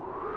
life.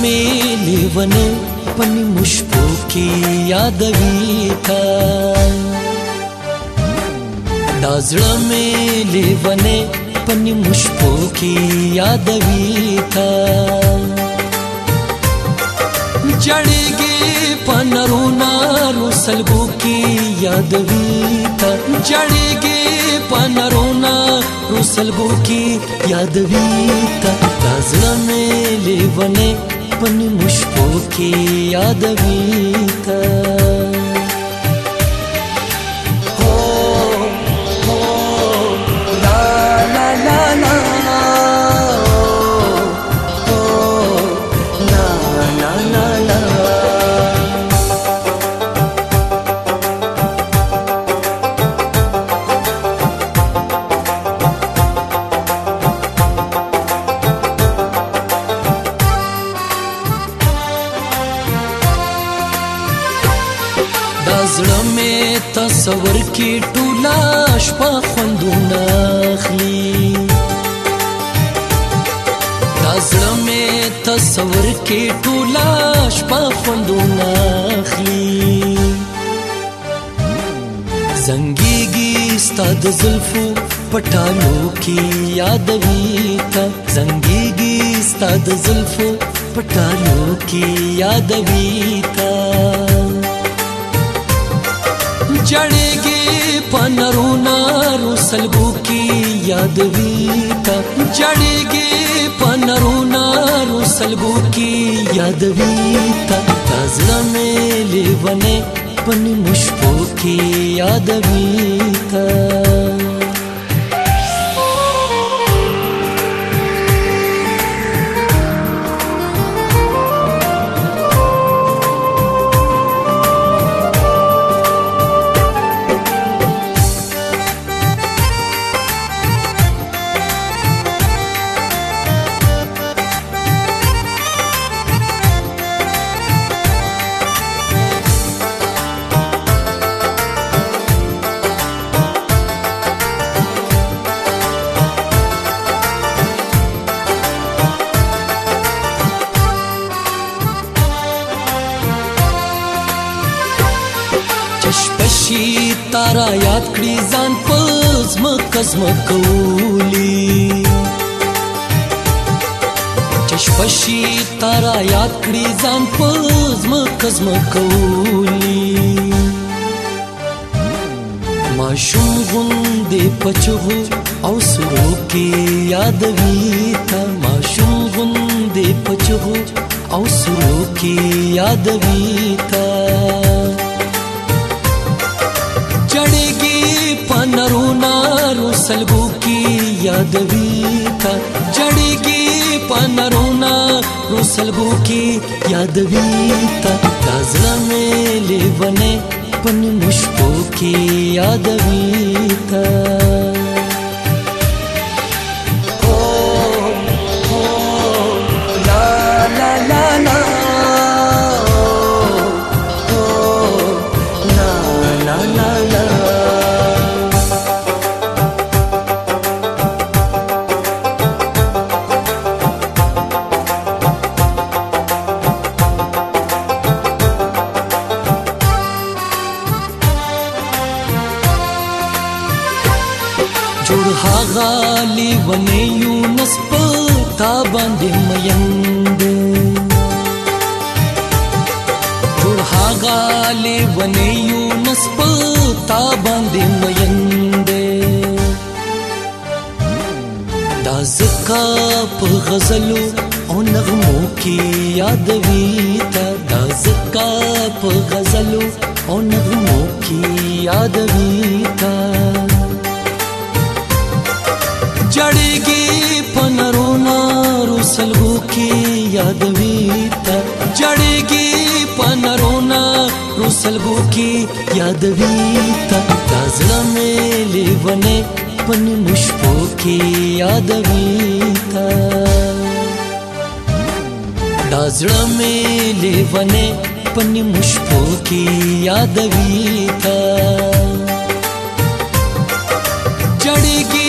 مې لیونه پني مشکو کې یادوي تا دا زړه مې لیونه پني مشکو کې یادوي تا جړېږي پنرونا رسلګو کې یادوي تا جړېږي پنرونا رسلګو کې یادوي تا دا زړه مې لیونه پنی مشکو کې یادوي ته دا زړه می تصور کې ټولا شپه خوندونه اخلي دا زړه می تصور کې ټولا شپه خوندونه اخلي زنګيږي ستاد زلفو پټانو کې یادوي تا زنګيږي ستاد زلفو پټانو کې یادوي تا جړېږي په نرو نارو سلګو کې یادوي تا جړېږي په نرو نارو سلګو کې یادوي تا تازه مې لیونه پنې مشکو کې یادوي تا پشپشي تارا یاد کړی ځان پز مکز مکولی چشپشي تارا یاد کړی ځان پز مکز مکولی ما شوم غوندې پچغو او سرو کې یاد وی تا ما شوم غوندې پچغو او سرو کې یاد وی تا سلګو کې یادوي تا جړېږي پنرونا رو سلګو کې یادوي تا تازه مې لیونه پن مشکو کې یادوي تا هغه لیونه یونس په تا باندې میند ټول هغه لیونه یونس په تا باندې میند دا زکه په غزلو او نغمو کې یادوي تا دا زکه په غزلو او نغمو کې یادوي تا جړېږي په نرو نارو سلګو کې یادوي ته جړېږي په نرو نارو سلګو کې یادوي ته تازه مې لیونه پن مشکو کې یادوي ته دازړه مې لیونه پن مشکو کې یادوي ته جړېږي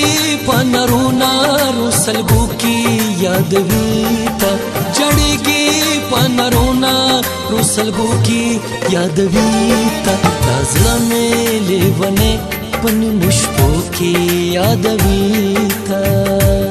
پنرو نارو سلګو کې یادوي تا جړېږي پنرو نارو سلګو کې یادوي تا ځلمه لیونه پن مشکو کې یادوي تا